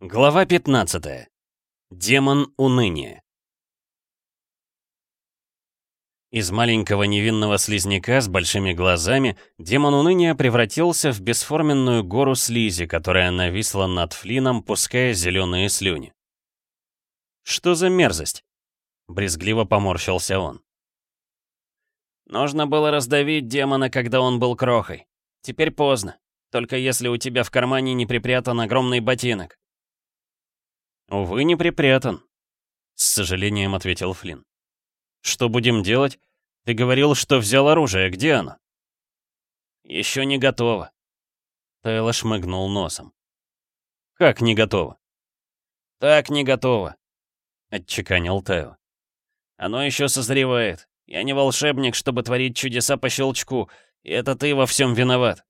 Глава 15. Демон уныния. Из маленького невинного слизняка с большими глазами демон уныния превратился в бесформенную гору слизи, которая нависла над Флином, пуская зеленые слюни. «Что за мерзость?» — брезгливо поморщился он. «Нужно было раздавить демона, когда он был крохой. Теперь поздно. Только если у тебя в кармане не припрятан огромный ботинок», «Увы, не припрятан», — с сожалением ответил Флинн. «Что будем делать? Ты говорил, что взял оружие. Где оно?» «Еще не готово», — Тайло шмыгнул носом. «Как не готово?» «Так не готово», — отчеканил Тайло. «Оно еще созревает. Я не волшебник, чтобы творить чудеса по щелчку, и это ты во всем виноват».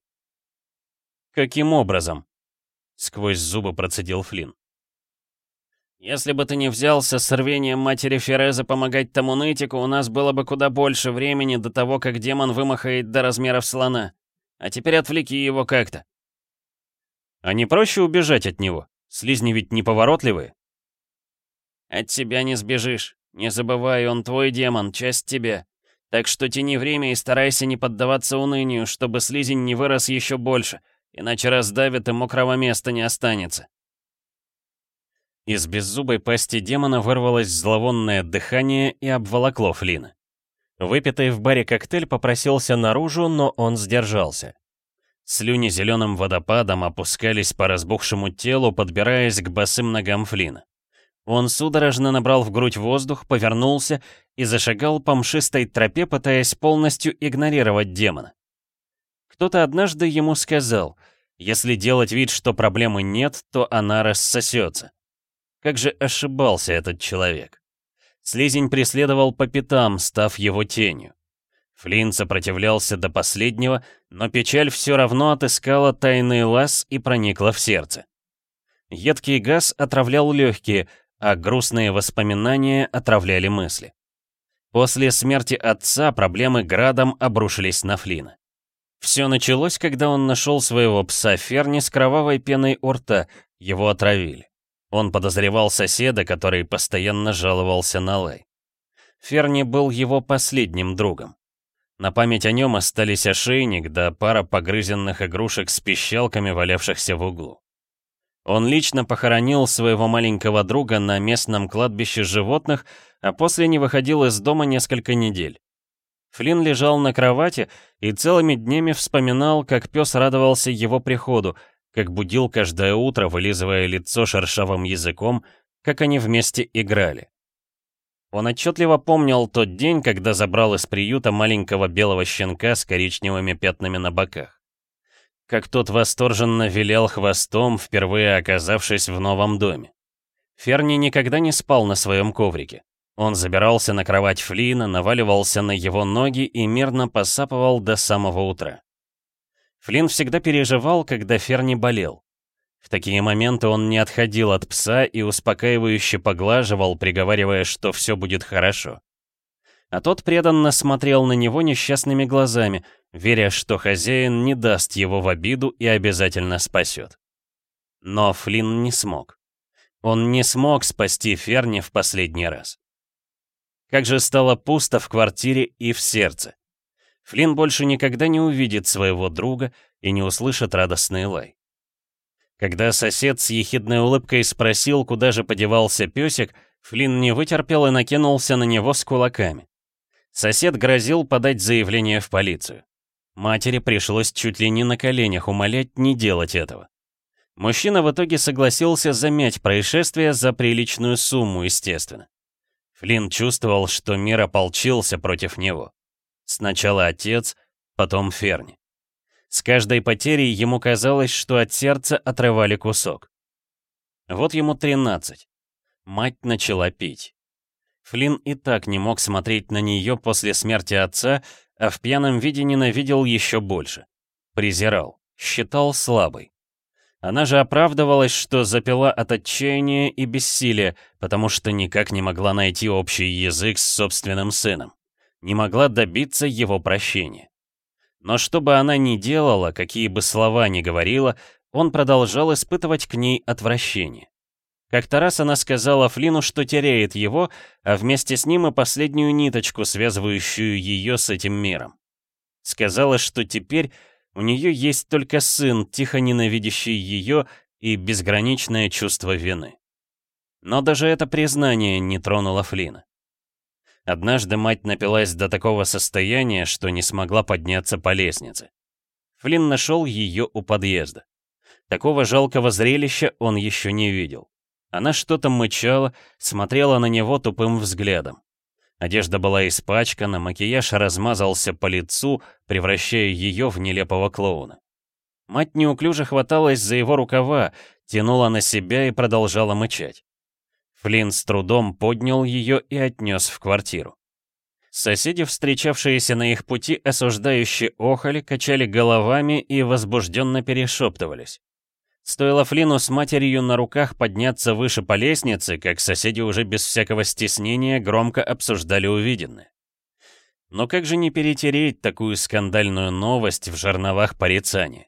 «Каким образом?» — сквозь зубы процедил Флинн. Если бы ты не взялся с рвением матери Фереза помогать тому нытику, у нас было бы куда больше времени до того, как демон вымахает до размеров слона. А теперь отвлеки его как-то. А не проще убежать от него? Слизни ведь неповоротливые. От тебя не сбежишь. Не забывай, он твой демон, часть тебя. Так что тяни время и старайся не поддаваться унынию, чтобы слизень не вырос еще больше, иначе раздавит и мокрого места не останется. Из беззубой пасти демона вырвалось зловонное дыхание и обволокло Флина. Выпитый в баре коктейль попросился наружу, но он сдержался. Слюни зеленым водопадом опускались по разбухшему телу, подбираясь к босым ногам Флина. Он судорожно набрал в грудь воздух, повернулся и зашагал по мшистой тропе, пытаясь полностью игнорировать демона. Кто-то однажды ему сказал, если делать вид, что проблемы нет, то она рассосется. Как же ошибался этот человек. Слизень преследовал по пятам, став его тенью. Флинн сопротивлялся до последнего, но печаль все равно отыскала тайный лаз и проникла в сердце. Едкий газ отравлял легкие, а грустные воспоминания отравляли мысли. После смерти отца проблемы градом обрушились на Флина. Все началось, когда он нашел своего пса Ферни с кровавой пеной у рта, его отравили. Он подозревал соседа, который постоянно жаловался на лай. Ферни был его последним другом. На память о нем остались ошейник да пара погрызенных игрушек с пищалками, валявшихся в углу. Он лично похоронил своего маленького друга на местном кладбище животных, а после не выходил из дома несколько недель. Флин лежал на кровати и целыми днями вспоминал, как пес радовался его приходу, как будил каждое утро, вылизывая лицо шершавым языком, как они вместе играли. Он отчетливо помнил тот день, когда забрал из приюта маленького белого щенка с коричневыми пятнами на боках. Как тот восторженно вилял хвостом, впервые оказавшись в новом доме. Ферни никогда не спал на своем коврике. Он забирался на кровать Флина, наваливался на его ноги и мирно посапывал до самого утра. Флинн всегда переживал, когда Ферни болел. В такие моменты он не отходил от пса и успокаивающе поглаживал, приговаривая, что все будет хорошо. А тот преданно смотрел на него несчастными глазами, веря, что хозяин не даст его в обиду и обязательно спасет. Но Флинн не смог. Он не смог спасти Ферни в последний раз. Как же стало пусто в квартире и в сердце. Флинн больше никогда не увидит своего друга и не услышит радостный лай. Когда сосед с ехидной улыбкой спросил, куда же подевался песик, Флинн не вытерпел и накинулся на него с кулаками. Сосед грозил подать заявление в полицию. Матери пришлось чуть ли не на коленях умолять не делать этого. Мужчина в итоге согласился замять происшествие за приличную сумму, естественно. Флинн чувствовал, что мир ополчился против него. Сначала отец, потом Ферни. С каждой потерей ему казалось, что от сердца отрывали кусок. Вот ему 13. Мать начала пить. Флин и так не мог смотреть на нее после смерти отца, а в пьяном виде ненавидел еще больше. Презирал, считал слабой. Она же оправдывалась, что запила от отчаяния и бессилия, потому что никак не могла найти общий язык с собственным сыном не могла добиться его прощения. Но что бы она ни делала, какие бы слова ни говорила, он продолжал испытывать к ней отвращение. Как-то раз она сказала Флину, что теряет его, а вместе с ним и последнюю ниточку, связывающую ее с этим миром. Сказала, что теперь у нее есть только сын, тихо ненавидящий ее и безграничное чувство вины. Но даже это признание не тронуло Флина. Однажды мать напилась до такого состояния, что не смогла подняться по лестнице. Флинн нашел ее у подъезда. Такого жалкого зрелища он еще не видел. Она что-то мычала, смотрела на него тупым взглядом. Одежда была испачкана, макияж размазался по лицу, превращая ее в нелепого клоуна. Мать неуклюже хваталась за его рукава, тянула на себя и продолжала мычать. Флинн с трудом поднял ее и отнес в квартиру. Соседи, встречавшиеся на их пути, осуждающие охали, качали головами и возбужденно перешептывались. Стоило Флину с матерью на руках подняться выше по лестнице, как соседи уже без всякого стеснения громко обсуждали увиденное. Но как же не перетереть такую скандальную новость в жерновах порицания?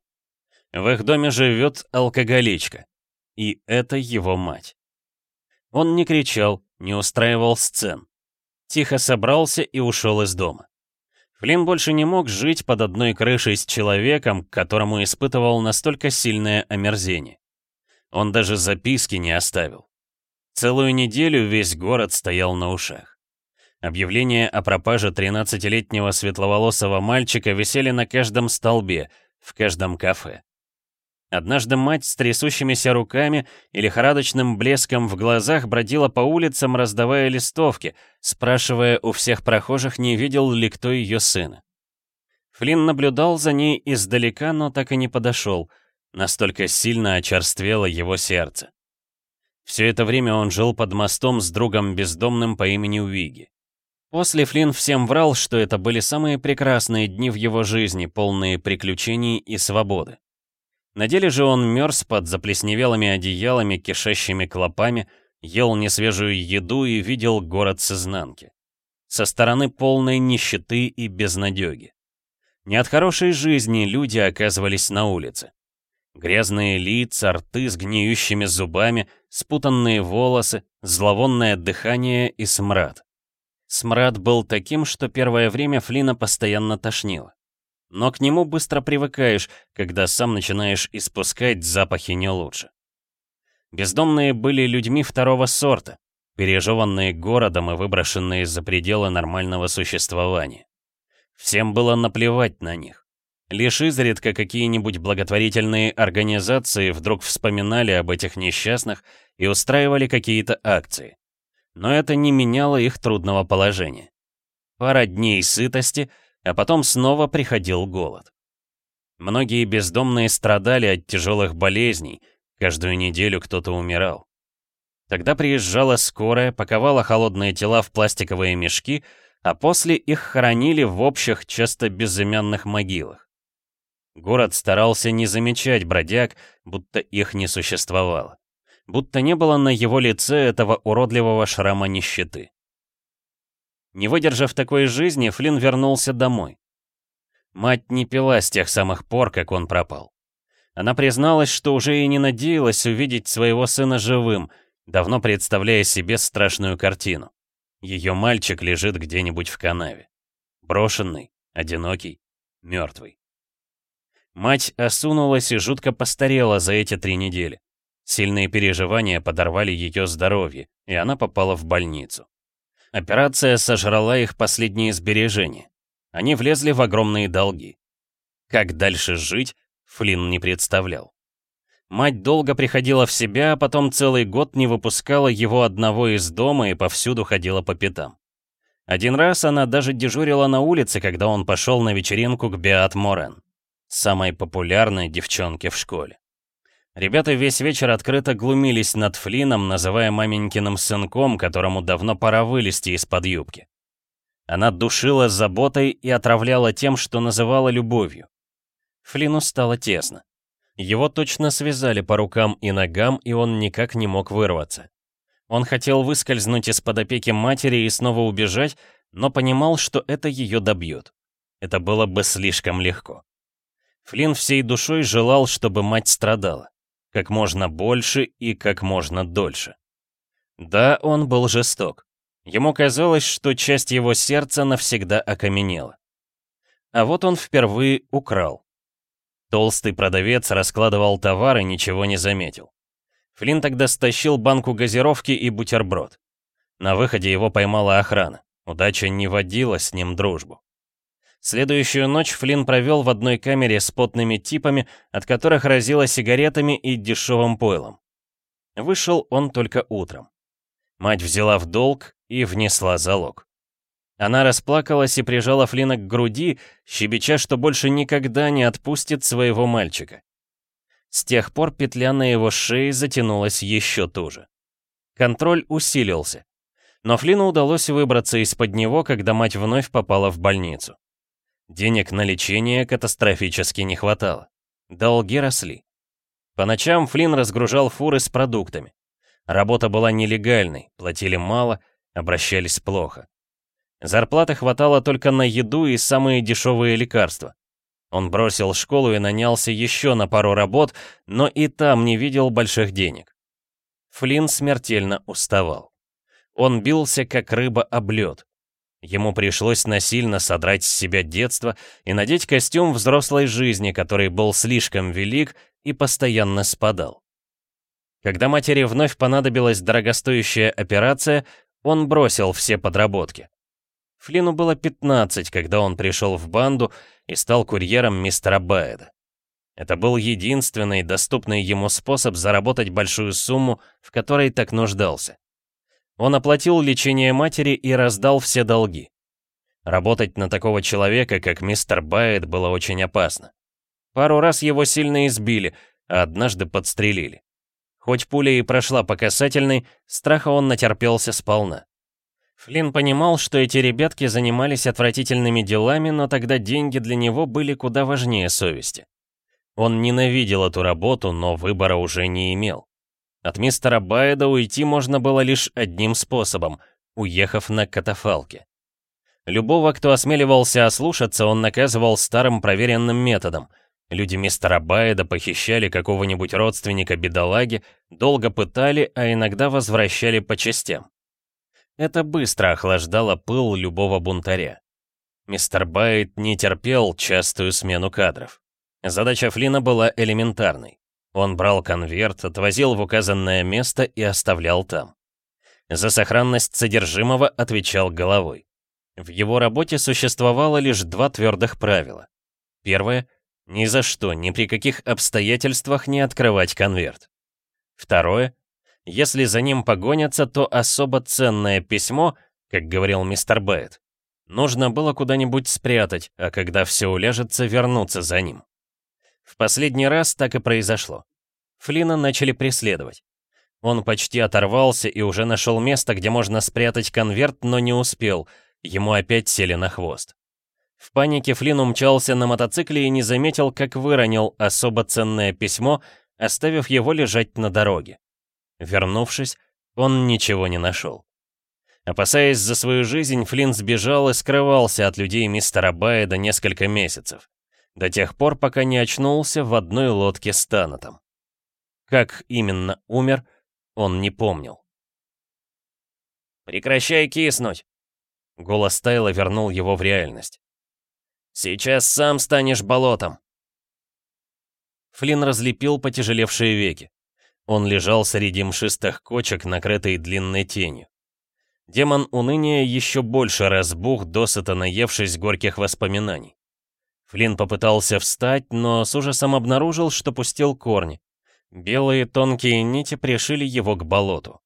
В их доме живет алкоголичка, и это его мать. Он не кричал, не устраивал сцен. Тихо собрался и ушел из дома. Флинн больше не мог жить под одной крышей с человеком, к которому испытывал настолько сильное омерзение. Он даже записки не оставил. Целую неделю весь город стоял на ушах. Объявления о пропаже 13-летнего светловолосого мальчика висели на каждом столбе, в каждом кафе. Однажды мать с трясущимися руками и лихорадочным блеском в глазах бродила по улицам, раздавая листовки, спрашивая у всех прохожих, не видел ли кто ее сына. Флинн наблюдал за ней издалека, но так и не подошел. Настолько сильно очерствело его сердце. Все это время он жил под мостом с другом бездомным по имени Уиги. После Флинн всем врал, что это были самые прекрасные дни в его жизни, полные приключений и свободы. На деле же он мерз под заплесневелыми одеялами, кишащими клопами, ел несвежую еду и видел город с изнанки. Со стороны полной нищеты и безнадеги. Не от хорошей жизни люди оказывались на улице. Грязные лица, рты с гниющими зубами, спутанные волосы, зловонное дыхание и смрад. Смрад был таким, что первое время Флина постоянно тошнило но к нему быстро привыкаешь, когда сам начинаешь испускать запахи не лучше. Бездомные были людьми второго сорта, пережеванные городом и выброшенные за пределы нормального существования. Всем было наплевать на них. Лишь изредка какие-нибудь благотворительные организации вдруг вспоминали об этих несчастных и устраивали какие-то акции. Но это не меняло их трудного положения. Пара дней сытости — а потом снова приходил голод. Многие бездомные страдали от тяжелых болезней, каждую неделю кто-то умирал. Тогда приезжала скорая, паковала холодные тела в пластиковые мешки, а после их хоронили в общих, часто безымянных могилах. Город старался не замечать бродяг, будто их не существовало. Будто не было на его лице этого уродливого шрама нищеты. Не выдержав такой жизни, Флинн вернулся домой. Мать не пила с тех самых пор, как он пропал. Она призналась, что уже и не надеялась увидеть своего сына живым, давно представляя себе страшную картину. Ее мальчик лежит где-нибудь в канаве. Брошенный, одинокий, мертвый. Мать осунулась и жутко постарела за эти три недели. Сильные переживания подорвали ее здоровье, и она попала в больницу. Операция сожрала их последние сбережения. Они влезли в огромные долги. Как дальше жить, Флинн не представлял. Мать долго приходила в себя, а потом целый год не выпускала его одного из дома и повсюду ходила по пятам. Один раз она даже дежурила на улице, когда он пошел на вечеринку к Беат Морен, самой популярной девчонке в школе. Ребята весь вечер открыто глумились над Флином, называя маменькиным сынком, которому давно пора вылезти из-под юбки. Она душила заботой и отравляла тем, что называла любовью. Флину стало тесно. Его точно связали по рукам и ногам, и он никак не мог вырваться. Он хотел выскользнуть из-под опеки матери и снова убежать, но понимал, что это ее добьет. Это было бы слишком легко. Флин всей душой желал, чтобы мать страдала как можно больше и как можно дольше. Да, он был жесток. Ему казалось, что часть его сердца навсегда окаменела. А вот он впервые украл. Толстый продавец раскладывал товар и ничего не заметил. Флинн тогда стащил банку газировки и бутерброд. На выходе его поймала охрана. Удача не водила с ним дружбу. Следующую ночь Флинн провел в одной камере с потными типами, от которых разило сигаретами и дешевым пойлом. Вышел он только утром. Мать взяла в долг и внесла залог. Она расплакалась и прижала Флина к груди, щебеча, что больше никогда не отпустит своего мальчика. С тех пор петля на его шее затянулась еще туже. Контроль усилился. Но Флину удалось выбраться из-под него, когда мать вновь попала в больницу. Денег на лечение катастрофически не хватало. Долги росли. По ночам Флинн разгружал фуры с продуктами. Работа была нелегальной, платили мало, обращались плохо. Зарплаты хватало только на еду и самые дешевые лекарства. Он бросил школу и нанялся еще на пару работ, но и там не видел больших денег. Флинн смертельно уставал. Он бился, как рыба об лед. Ему пришлось насильно содрать с себя детство и надеть костюм взрослой жизни, который был слишком велик и постоянно спадал. Когда матери вновь понадобилась дорогостоящая операция, он бросил все подработки. Флину было 15, когда он пришел в банду и стал курьером мистера Баэда. Это был единственный доступный ему способ заработать большую сумму, в которой так нуждался. Он оплатил лечение матери и раздал все долги. Работать на такого человека, как мистер Байет, было очень опасно. Пару раз его сильно избили, а однажды подстрелили. Хоть пуля и прошла по касательной, страха он натерпелся сполна. Флинн понимал, что эти ребятки занимались отвратительными делами, но тогда деньги для него были куда важнее совести. Он ненавидел эту работу, но выбора уже не имел. От мистера Байда уйти можно было лишь одним способом — уехав на катафалке. Любого, кто осмеливался ослушаться, он наказывал старым проверенным методом. Люди мистера Байда похищали какого-нибудь родственника бедолаги, долго пытали, а иногда возвращали по частям. Это быстро охлаждало пыл любого бунтаря. Мистер Байд не терпел частую смену кадров. Задача Флина была элементарной он брал конверт, отвозил в указанное место и оставлял там. За сохранность содержимого отвечал головой. В его работе существовало лишь два твердых правила. Первое — ни за что, ни при каких обстоятельствах не открывать конверт. Второе — если за ним погонятся, то особо ценное письмо, как говорил мистер Бэйт, нужно было куда-нибудь спрятать, а когда все уляжется, вернуться за ним. В последний раз так и произошло. Флина начали преследовать. Он почти оторвался и уже нашел место, где можно спрятать конверт, но не успел. Ему опять сели на хвост. В панике Флин умчался на мотоцикле и не заметил, как выронил особо ценное письмо, оставив его лежать на дороге. Вернувшись, он ничего не нашел. Опасаясь за свою жизнь, Флинн сбежал и скрывался от людей мистера Байда несколько месяцев до тех пор, пока не очнулся в одной лодке с Танатом. Как именно умер, он не помнил. «Прекращай киснуть!» Голос Тайла вернул его в реальность. «Сейчас сам станешь болотом!» Флинн разлепил потяжелевшие веки. Он лежал среди мшистых кочек, накрытой длинной тенью. Демон уныния еще больше разбух, досыта наевшись горьких воспоминаний. Флинн попытался встать, но с ужасом обнаружил, что пустил корни. Белые тонкие нити пришили его к болоту.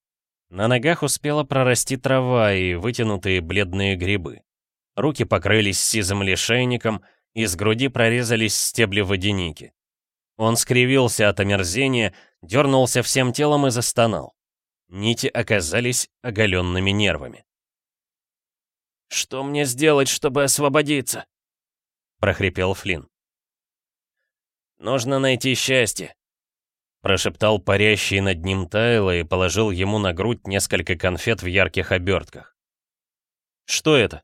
На ногах успела прорасти трава и вытянутые бледные грибы. Руки покрылись сизым лишайником, из груди прорезались стебли водяники. Он скривился от омерзения, дернулся всем телом и застонал. Нити оказались оголенными нервами. «Что мне сделать, чтобы освободиться?» прохрипел Флинн. «Нужно найти счастье», прошептал парящий над ним Тайло и положил ему на грудь несколько конфет в ярких обертках. «Что это?»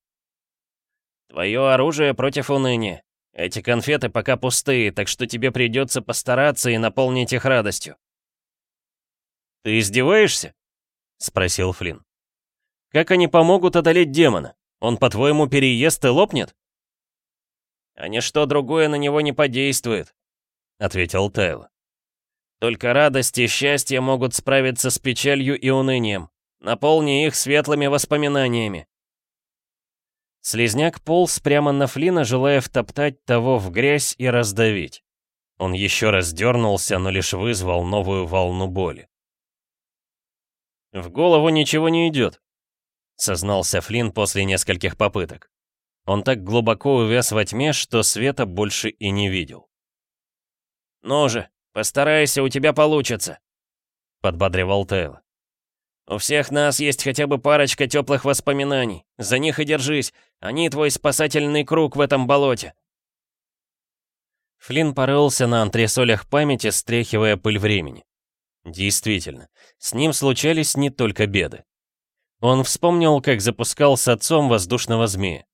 «Твое оружие против уныния. Эти конфеты пока пустые, так что тебе придется постараться и наполнить их радостью». «Ты издеваешься?» — спросил Флинн. «Как они помогут одолеть демона? Он, по-твоему, переест и лопнет?» а ничто другое на него не подействует», — ответил Тайл. «Только радость и счастье могут справиться с печалью и унынием. Наполни их светлыми воспоминаниями». Слизняк полз прямо на Флина, желая втоптать того в грязь и раздавить. Он еще раз дернулся, но лишь вызвал новую волну боли. «В голову ничего не идет», — сознался Флинн после нескольких попыток. Он так глубоко увяз во тьме, что света больше и не видел. «Ну же, постарайся, у тебя получится», — подбадривал Тейл. «У всех нас есть хотя бы парочка теплых воспоминаний. За них и держись. Они твой спасательный круг в этом болоте». Флинн порылся на антресолях памяти, стряхивая пыль времени. Действительно, с ним случались не только беды. Он вспомнил, как запускал с отцом воздушного змея.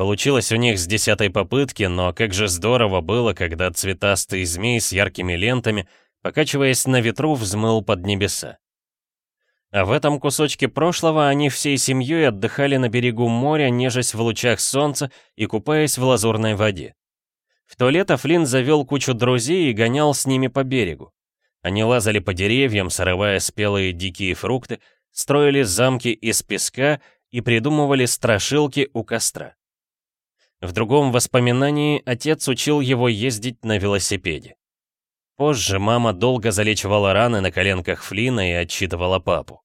Получилось у них с десятой попытки, но как же здорово было, когда цветастый змей с яркими лентами, покачиваясь на ветру, взмыл под небеса. А в этом кусочке прошлого они всей семьей отдыхали на берегу моря, нежась в лучах солнца и купаясь в лазурной воде. В то лето Флинн завел кучу друзей и гонял с ними по берегу. Они лазали по деревьям, срывая спелые дикие фрукты, строили замки из песка и придумывали страшилки у костра. В другом воспоминании отец учил его ездить на велосипеде. Позже мама долго залечивала раны на коленках Флина и отчитывала папу.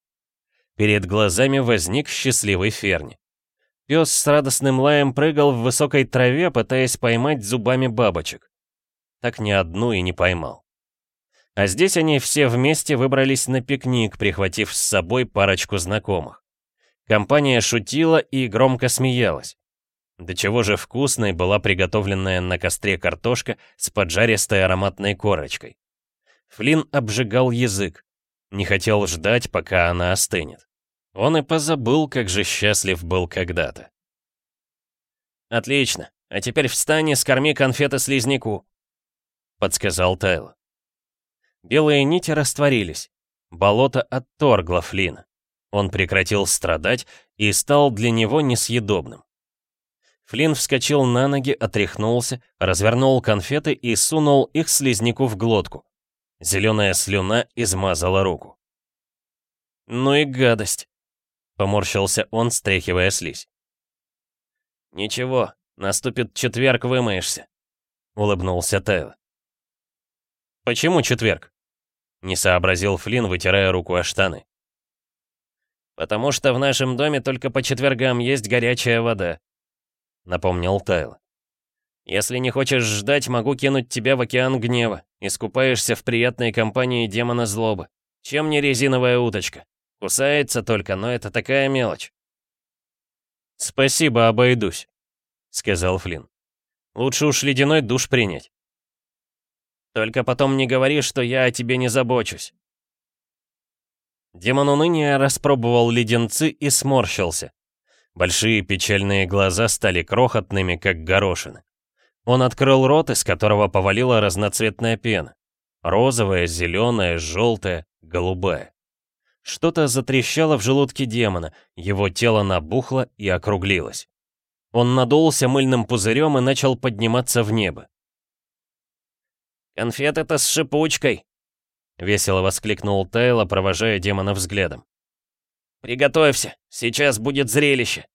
Перед глазами возник счастливый Ферни. Пес с радостным лаем прыгал в высокой траве, пытаясь поймать зубами бабочек. Так ни одну и не поймал. А здесь они все вместе выбрались на пикник, прихватив с собой парочку знакомых. Компания шутила и громко смеялась. До чего же вкусной была приготовленная на костре картошка с поджаристой ароматной корочкой. Флинн обжигал язык, не хотел ждать, пока она остынет. Он и позабыл, как же счастлив был когда-то. «Отлично, а теперь встань и скорми конфеты слизняку», — подсказал Тайло. Белые нити растворились. Болото отторгло Флина. Он прекратил страдать и стал для него несъедобным. Флинн вскочил на ноги, отряхнулся, развернул конфеты и сунул их слизняку в глотку. Зеленая слюна измазала руку. «Ну и гадость!» — поморщился он, стряхивая слизь. «Ничего, наступит четверг, вымоешься», — улыбнулся Тейл. «Почему четверг?» — не сообразил Флинн, вытирая руку о штаны. «Потому что в нашем доме только по четвергам есть горячая вода», напомнил Тайл. «Если не хочешь ждать, могу кинуть тебя в океан гнева. Искупаешься в приятной компании демона злобы. Чем не резиновая уточка? Кусается только, но это такая мелочь». «Спасибо, обойдусь», — сказал Флинн. «Лучше уж ледяной душ принять». «Только потом не говори, что я о тебе не забочусь». Демон уныния распробовал леденцы и сморщился. Большие печальные глаза стали крохотными, как горошины. Он открыл рот, из которого повалила разноцветная пена. Розовая, зеленая, желтая, голубая. Что-то затрещало в желудке демона, его тело набухло и округлилось. Он надулся мыльным пузырем и начал подниматься в небо. «Конфеты-то с шипучкой!» — весело воскликнул Тайло, провожая демона взглядом. Приготовься, сейчас будет зрелище!»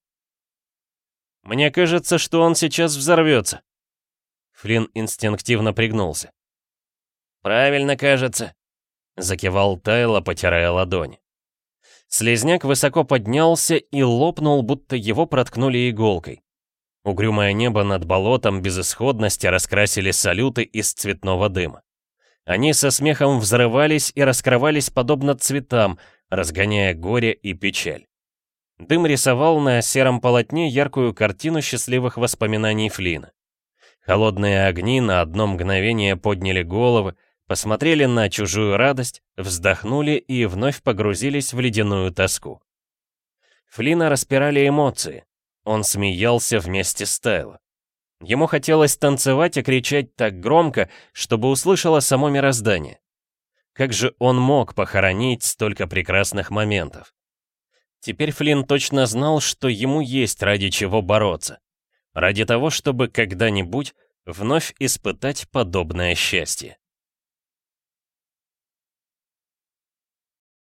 «Мне кажется, что он сейчас взорвется!» Флинн инстинктивно пригнулся. «Правильно кажется!» — закивал Тайло, потирая ладони. Слезняк высоко поднялся и лопнул, будто его проткнули иголкой. Угрюмое небо над болотом безысходности раскрасили салюты из цветного дыма. Они со смехом взрывались и раскрывались подобно цветам, разгоняя горе и печаль. Дым рисовал на сером полотне яркую картину счастливых воспоминаний Флина. Холодные огни на одно мгновение подняли головы, посмотрели на чужую радость, вздохнули и вновь погрузились в ледяную тоску. Флина распирали эмоции. Он смеялся вместе с Тайло. Ему хотелось танцевать и кричать так громко, чтобы услышало само мироздание. Как же он мог похоронить столько прекрасных моментов? Теперь Флинн точно знал, что ему есть ради чего бороться. Ради того, чтобы когда-нибудь вновь испытать подобное счастье.